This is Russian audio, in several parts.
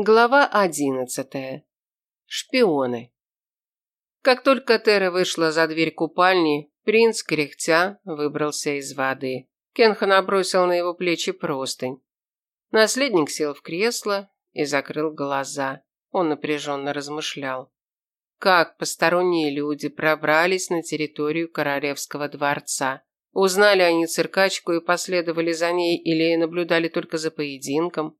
Глава одиннадцатая. Шпионы. Как только Тера вышла за дверь купальни, принц, кряхтя, выбрался из воды. Кенха набросил на его плечи простынь. Наследник сел в кресло и закрыл глаза. Он напряженно размышлял. Как посторонние люди пробрались на территорию королевского дворца? Узнали они циркачку и последовали за ней или наблюдали только за поединком?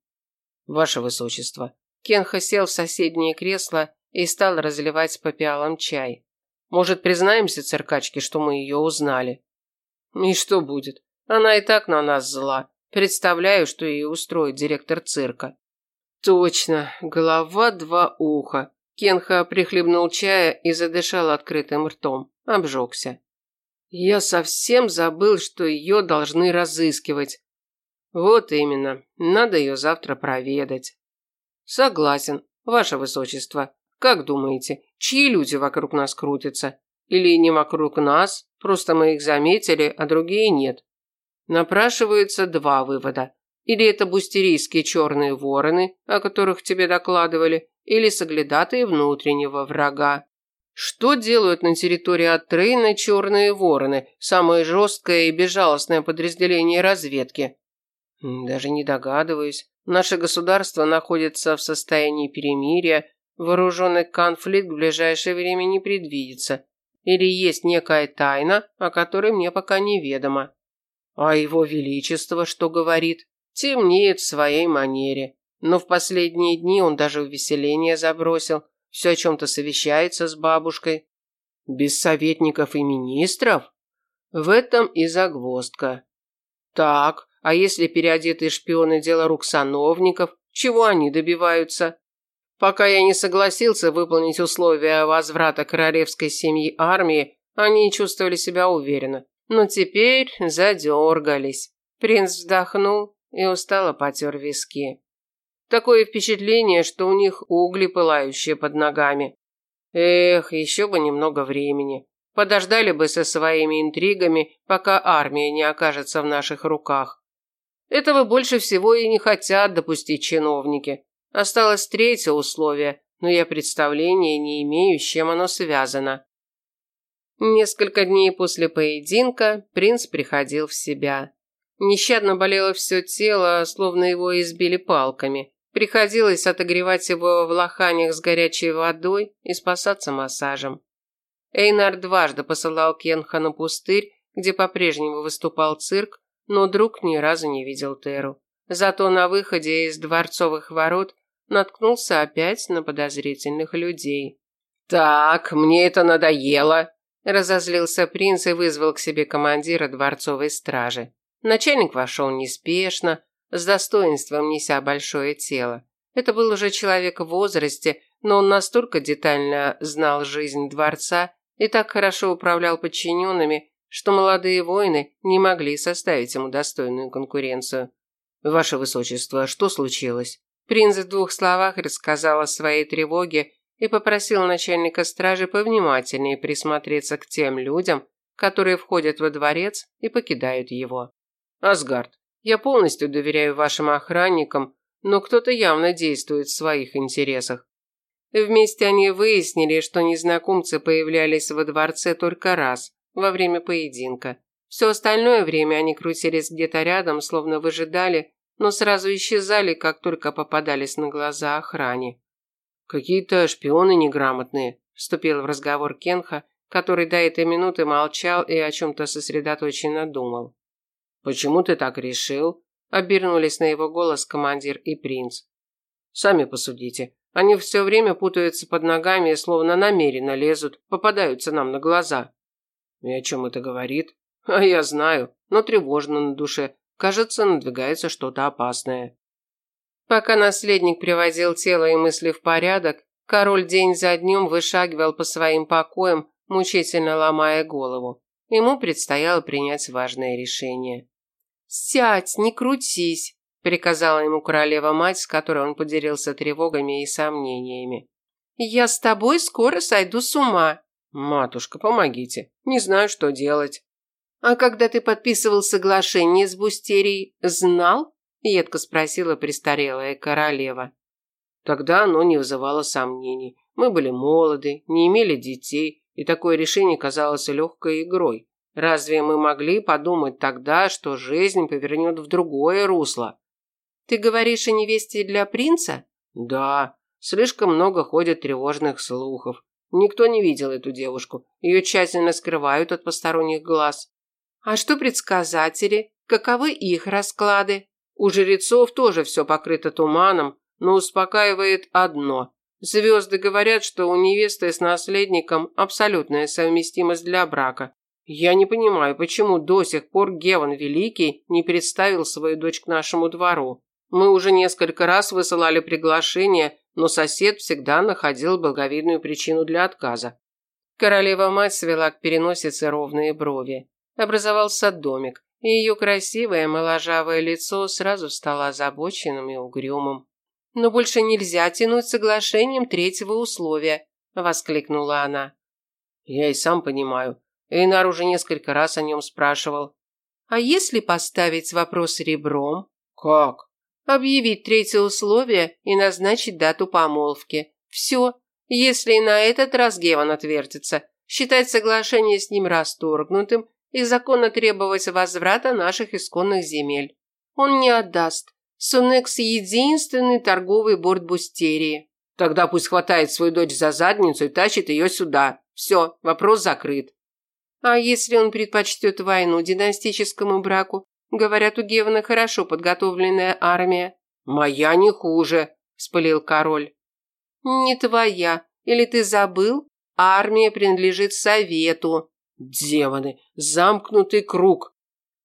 «Ваше высочество». Кенха сел в соседнее кресло и стал разливать по пиалам чай. «Может, признаемся циркачке, что мы ее узнали?» «И что будет? Она и так на нас зла. Представляю, что ей устроит директор цирка». «Точно. Голова, два уха». Кенха прихлебнул чая и задышал открытым ртом. Обжегся. «Я совсем забыл, что ее должны разыскивать. Вот именно. Надо ее завтра проведать. Согласен, ваше высочество. Как думаете, чьи люди вокруг нас крутятся? Или не вокруг нас, просто мы их заметили, а другие нет? Напрашиваются два вывода. Или это бустерийские черные вороны, о которых тебе докладывали, или соглядатые внутреннего врага. Что делают на территории Атрейна черные вороны, самое жесткое и безжалостное подразделение разведки? Даже не догадываюсь. Наше государство находится в состоянии перемирия, вооруженный конфликт в ближайшее время не предвидится. Или есть некая тайна, о которой мне пока неведомо. А его величество что говорит? Темнеет в своей манере. Но в последние дни он даже увеселение забросил. Все о чем-то совещается с бабушкой. Без советников и министров? В этом и загвоздка. Так, а если переодетые шпионы – дело рук сановников, чего они добиваются? Пока я не согласился выполнить условия возврата королевской семьи армии, они чувствовали себя уверенно. Но теперь задергались. Принц вздохнул и устало потер виски. Такое впечатление, что у них угли пылающие под ногами. Эх, еще бы немного времени. Подождали бы со своими интригами, пока армия не окажется в наших руках. Этого больше всего и не хотят допустить чиновники. Осталось третье условие, но я представления не имею, с чем оно связано. Несколько дней после поединка принц приходил в себя. Нещадно болело все тело, словно его избили палками. Приходилось отогревать его в лоханях с горячей водой и спасаться массажем. Эйнар дважды посылал Кенха на пустырь, где по-прежнему выступал цирк, но друг ни разу не видел Теру. Зато на выходе из дворцовых ворот наткнулся опять на подозрительных людей. «Так, мне это надоело!» Разозлился принц и вызвал к себе командира дворцовой стражи. Начальник вошел неспешно, с достоинством неся большое тело. Это был уже человек в возрасте, но он настолько детально знал жизнь дворца и так хорошо управлял подчиненными, что молодые воины не могли составить ему достойную конкуренцию. «Ваше Высочество, что случилось?» Принц в двух словах рассказал о своей тревоге и попросил начальника стражи повнимательнее присмотреться к тем людям, которые входят во дворец и покидают его. «Асгард, я полностью доверяю вашим охранникам, но кто-то явно действует в своих интересах. Вместе они выяснили, что незнакомцы появлялись во дворце только раз, во время поединка. Все остальное время они крутились где-то рядом, словно выжидали, но сразу исчезали, как только попадались на глаза охране. «Какие-то шпионы неграмотные», – вступил в разговор Кенха, который до этой минуты молчал и о чем-то сосредоточенно думал. «Почему ты так решил?» – обернулись на его голос командир и принц. «Сами посудите. Они все время путаются под ногами и словно намеренно лезут, попадаются нам на глаза. И о чем это говорит? А я знаю, но тревожно на душе. Кажется, надвигается что-то опасное. Пока наследник приводил тело и мысли в порядок, король день за днем вышагивал по своим покоям, мучительно ломая голову. Ему предстояло принять важное решение. «Сядь, не крутись», – приказала ему королева-мать, с которой он поделился тревогами и сомнениями. «Я с тобой скоро сойду с ума», «Матушка, помогите. Не знаю, что делать». «А когда ты подписывал соглашение с Бустерией, знал?» – едко спросила престарелая королева. Тогда оно не вызывало сомнений. Мы были молоды, не имели детей, и такое решение казалось легкой игрой. Разве мы могли подумать тогда, что жизнь повернет в другое русло? Ты говоришь о невесте для принца? Да, слишком много ходит тревожных слухов. Никто не видел эту девушку. Ее тщательно скрывают от посторонних глаз. А что предсказатели? Каковы их расклады? У жрецов тоже все покрыто туманом, но успокаивает одно. Звезды говорят, что у невесты с наследником абсолютная совместимость для брака. Я не понимаю, почему до сих пор Геван Великий не представил свою дочь к нашему двору. Мы уже несколько раз высылали приглашение, но сосед всегда находил благовидную причину для отказа. Королева-мать свела к переносице ровные брови. Образовался домик, и ее красивое моложавое лицо сразу стало озабоченным и угрюмым. «Но больше нельзя тянуть соглашением третьего условия», – воскликнула она. «Я и сам понимаю. Эйнар уже несколько раз о нем спрашивал». «А если поставить вопрос ребром?» «Как?» «Объявить третье условие и назначить дату помолвки. Все. Если и на этот раз Геван отвертится, считать соглашение с ним расторгнутым и законно требовать возврата наших исконных земель. Он не отдаст, Сунекс – единственный торговый борт Бустерии. Тогда пусть хватает свою дочь за задницу и тащит ее сюда. Все, вопрос закрыт. А если он предпочтет войну династическому браку? Говорят, у Гевана хорошо подготовленная армия. Моя не хуже, спылил король. Не твоя. Или ты забыл? Армия принадлежит совету. Демоны, замкнутый круг.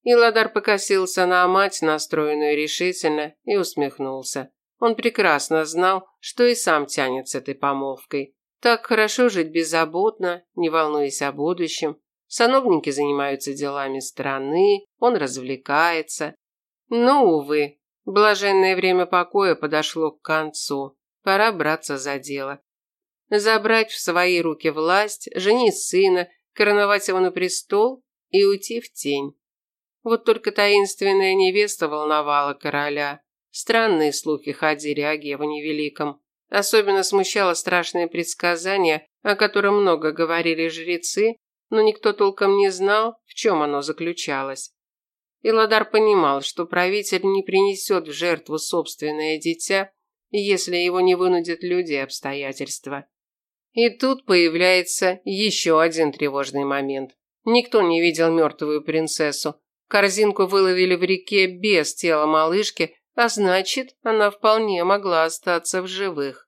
Иладар покосился на мать, настроенную решительно, и усмехнулся. Он прекрасно знал, что и сам тянет с этой помолвкой. Так хорошо жить беззаботно, не волнуясь о будущем. Сановники занимаются делами страны, он развлекается. Но, увы, блаженное время покоя подошло к концу. Пора браться за дело. Забрать в свои руки власть, женить сына, короновать его на престол и уйти в тень. Вот только таинственная невеста волновала короля. Странные слухи ходили о Геване Великом. Особенно смущало страшное предсказание, о котором много говорили жрецы, но никто толком не знал, в чем оно заключалось. Иладар понимал, что правитель не принесет в жертву собственное дитя, если его не вынудят люди и обстоятельства. И тут появляется еще один тревожный момент. Никто не видел мертвую принцессу, Корзинку выловили в реке без тела малышки, а значит, она вполне могла остаться в живых.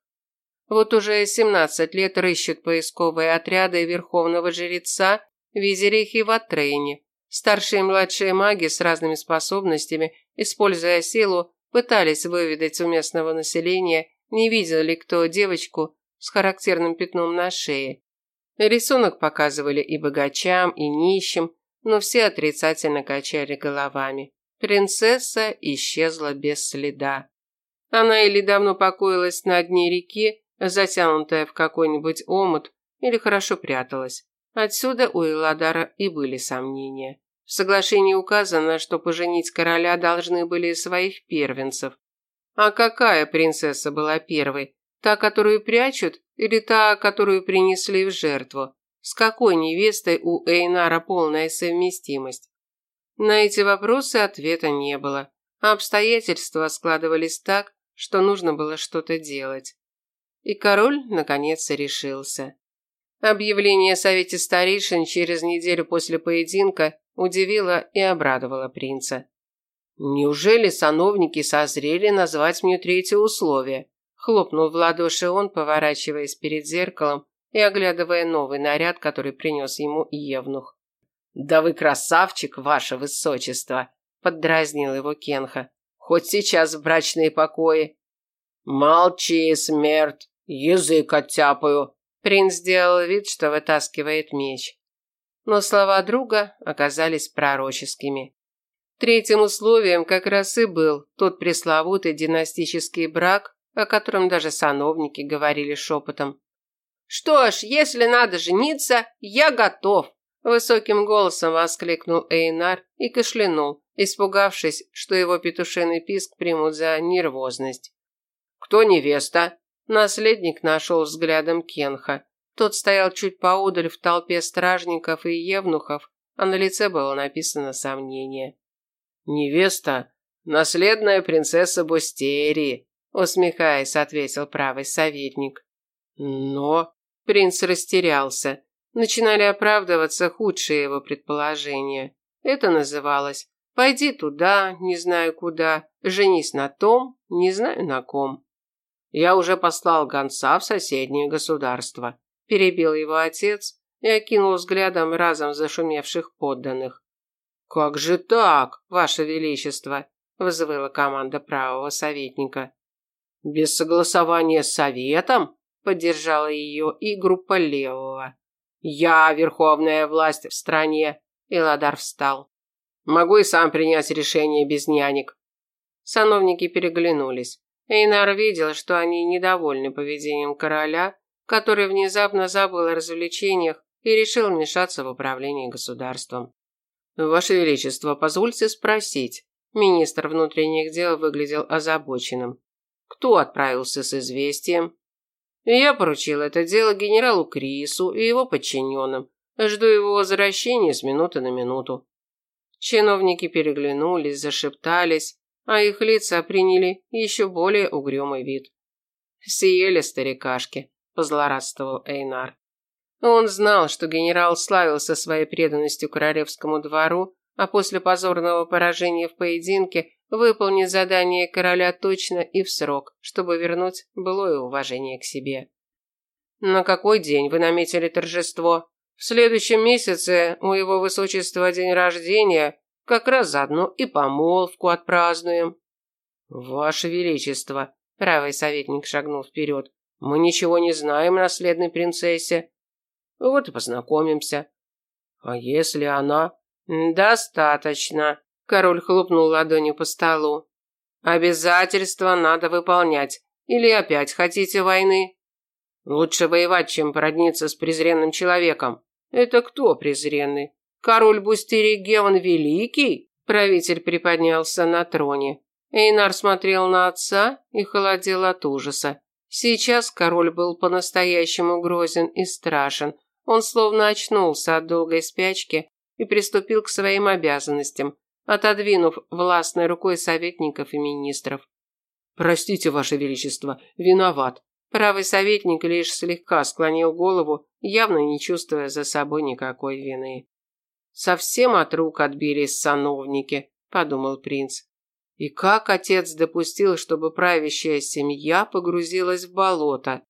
Вот уже 17 лет рыщут поисковые отряды верховного жреца Визерихи в Атрейне. Старшие и младшие маги с разными способностями, используя силу, пытались выведать у местного населения, не видел ли кто девочку с характерным пятном на шее. Рисунок показывали и богачам, и нищим, но все отрицательно качали головами. Принцесса исчезла без следа. Она или давно покоилась на дне реки, затянутая в какой-нибудь омут, или хорошо пряталась. Отсюда у Эладара и были сомнения. В соглашении указано, что поженить короля должны были своих первенцев. А какая принцесса была первой? Та, которую прячут, или та, которую принесли в жертву? С какой невестой у Эйнара полная совместимость? На эти вопросы ответа не было, обстоятельства складывались так, что нужно было что-то делать. И король, наконец, решился. Объявление о совете старейшин через неделю после поединка удивило и обрадовало принца. «Неужели сановники созрели назвать мне третье условие?» Хлопнул в ладоши он, поворачиваясь перед зеркалом и оглядывая новый наряд, который принес ему Евнух. «Да вы красавчик, ваше высочество!» – поддразнил его Кенха. «Хоть сейчас в брачные покои». «Молчи, смерть! Язык оттяпаю!» Принц сделал вид, что вытаскивает меч. Но слова друга оказались пророческими. Третьим условием как раз и был тот пресловутый династический брак, о котором даже сановники говорили шепотом. «Что ж, если надо жениться, я готов!» Высоким голосом воскликнул Эйнар и кашлянул, испугавшись, что его петушиный писк примут за нервозность. «Кто невеста?» Наследник нашел взглядом Кенха. Тот стоял чуть поодаль в толпе стражников и евнухов, а на лице было написано сомнение. «Невеста, наследная принцесса Бустерии», усмехаясь, ответил правый советник. Но принц растерялся. Начинали оправдываться худшие его предположения. Это называлось «Пойди туда, не знаю куда, женись на том, не знаю на ком». Я уже послал гонца в соседнее государство перебил его отец и окинул взглядом разом зашумевших подданных. Как же так, ваше величество, взвыла команда правого советника. Без согласования с советом поддержала ее и группа левого. Я верховная власть в стране, Иладар встал. Могу и сам принять решение без нянек. Сановники переглянулись. Эйнар видел, что они недовольны поведением короля который внезапно забыл о развлечениях и решил вмешаться в управление государством. «Ваше Величество, позвольте спросить». Министр внутренних дел выглядел озабоченным. «Кто отправился с известием?» «Я поручил это дело генералу Крису и его подчиненным. Жду его возвращения с минуты на минуту». Чиновники переглянулись, зашептались, а их лица приняли еще более угрюмый вид. Съели старикашки позлорадствовал Эйнар. Он знал, что генерал славился своей преданностью королевскому двору, а после позорного поражения в поединке выполнит задание короля точно и в срок, чтобы вернуть былое уважение к себе. На какой день вы наметили торжество? В следующем месяце у его высочества день рождения, как раз заодно и помолвку отпразднуем. Ваше величество, правый советник шагнул вперед. Мы ничего не знаем о наследной принцессе. Вот и познакомимся. А если она... Достаточно. Король хлопнул ладонью по столу. Обязательства надо выполнять. Или опять хотите войны? Лучше воевать, чем породниться с презренным человеком. Это кто презренный? Король Бустери Геван Великий? Правитель приподнялся на троне. Эйнар смотрел на отца и холодел от ужаса. Сейчас король был по-настоящему грозен и страшен. Он словно очнулся от долгой спячки и приступил к своим обязанностям, отодвинув властной рукой советников и министров. «Простите, Ваше Величество, виноват». Правый советник лишь слегка склонил голову, явно не чувствуя за собой никакой вины. «Совсем от рук отбились сановники», – подумал принц. И как отец допустил, чтобы правящая семья погрузилась в болото?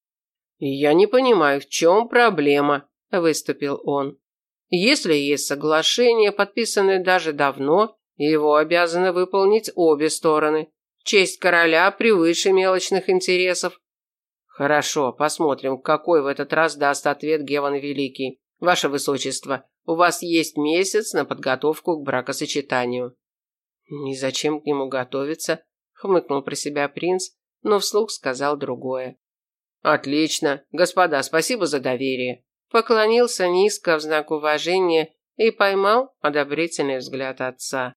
«Я не понимаю, в чем проблема», – выступил он. «Если есть соглашение, подписанное даже давно, его обязаны выполнить обе стороны. Честь короля превыше мелочных интересов». «Хорошо, посмотрим, какой в этот раз даст ответ Геван Великий. Ваше Высочество, у вас есть месяц на подготовку к бракосочетанию». «И зачем к нему готовиться?» – хмыкнул про себя принц, но вслух сказал другое. «Отлично. Господа, спасибо за доверие». Поклонился низко в знак уважения и поймал одобрительный взгляд отца.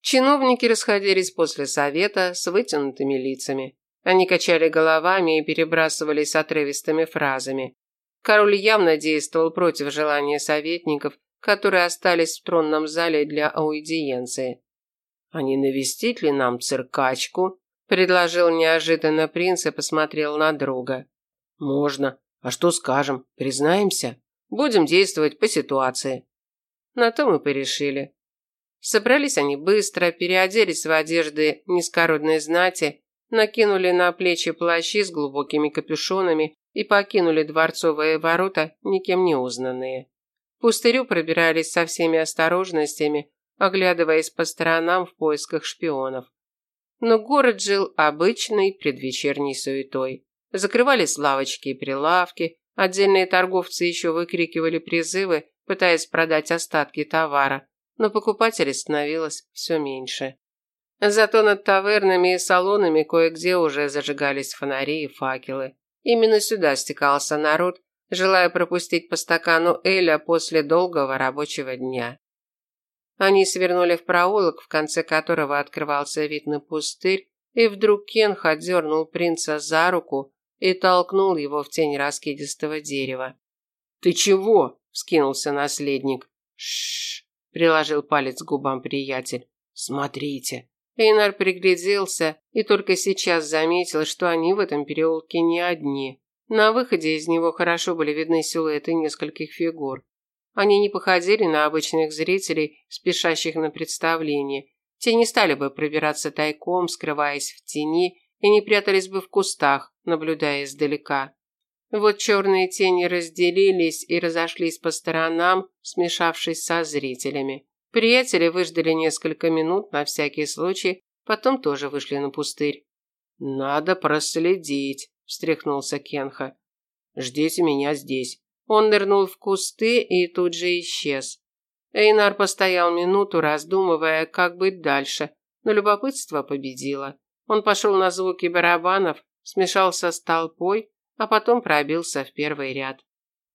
Чиновники расходились после совета с вытянутыми лицами. Они качали головами и перебрасывались отрывистыми фразами. Король явно действовал против желания советников, которые остались в тронном зале для аудиенции. «А не навестить ли нам циркачку?» – предложил неожиданно принц и посмотрел на друга. «Можно. А что скажем? Признаемся? Будем действовать по ситуации». На то мы порешили. Собрались они быстро, переоделись в одежды низкородной знати, накинули на плечи плащи с глубокими капюшонами и покинули дворцовые ворота, никем не узнанные. В пустырю пробирались со всеми осторожностями, оглядываясь по сторонам в поисках шпионов. Но город жил обычной предвечерней суетой. Закрывались лавочки и прилавки, отдельные торговцы еще выкрикивали призывы, пытаясь продать остатки товара, но покупателей становилось все меньше. Зато над тавернами и салонами кое-где уже зажигались фонари и факелы. Именно сюда стекался народ, желая пропустить по стакану Эля после долгого рабочего дня. Они свернули в проулок, в конце которого открывался вид на пустырь, и вдруг Кенх отдернул принца за руку и толкнул его в тень раскидистого дерева. «Ты чего?» – вскинулся наследник. «Шш!» – приложил палец к губам приятель. «Смотрите!» Эйнар пригляделся и только сейчас заметил, что они в этом переулке не одни. На выходе из него хорошо были видны силуэты нескольких фигур. Они не походили на обычных зрителей, спешащих на представление. Те не стали бы пробираться тайком, скрываясь в тени, и не прятались бы в кустах, наблюдая издалека. Вот черные тени разделились и разошлись по сторонам, смешавшись со зрителями. Приятели выждали несколько минут на всякий случай, потом тоже вышли на пустырь. «Надо проследить», – встряхнулся Кенха. «Ждите меня здесь». Он нырнул в кусты и тут же исчез. Эйнар постоял минуту, раздумывая, как быть дальше, но любопытство победило. Он пошел на звуки барабанов, смешался с толпой, а потом пробился в первый ряд.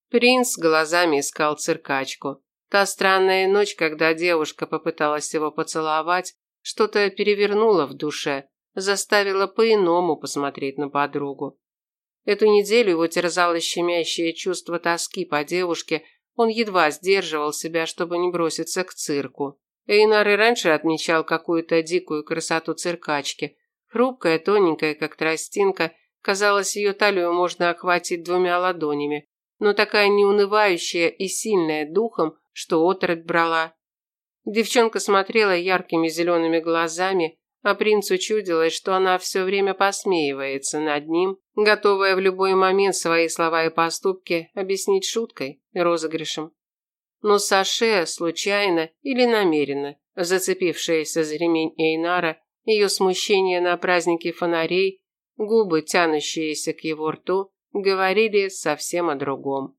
Принц глазами искал циркачку. Та странная ночь, когда девушка попыталась его поцеловать, что-то перевернуло в душе, заставило по-иному посмотреть на подругу. Эту неделю его терзало щемящее чувство тоски по девушке, он едва сдерживал себя, чтобы не броситься к цирку. Эйнар и раньше отмечал какую-то дикую красоту циркачки. Хрупкая, тоненькая, как тростинка, казалось, ее талию можно охватить двумя ладонями, но такая неунывающая и сильная духом, что отрыбь брала. Девчонка смотрела яркими зелеными глазами, а принцу чудилось, что она все время посмеивается над ним, готовая в любой момент свои слова и поступки объяснить шуткой и розыгрышем. Но Саше, случайно или намеренно, зацепившаяся за ремень Эйнара, ее смущение на празднике фонарей, губы, тянущиеся к его рту, говорили совсем о другом.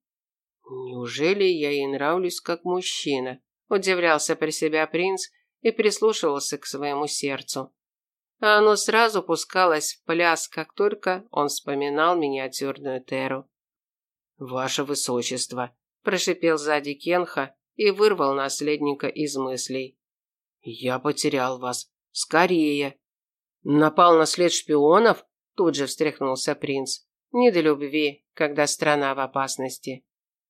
«Неужели я ей нравлюсь как мужчина?» – удивлялся при себя принц и прислушивался к своему сердцу а оно сразу пускалось в пляс, как только он вспоминал миниатюрную Теру. «Ваше Высочество», – прошипел сзади Кенха и вырвал наследника из мыслей. «Я потерял вас. Скорее!» «Напал на след шпионов?» – тут же встряхнулся принц. «Не до любви, когда страна в опасности».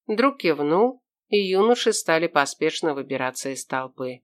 Друг кивнул, и юноши стали поспешно выбираться из толпы.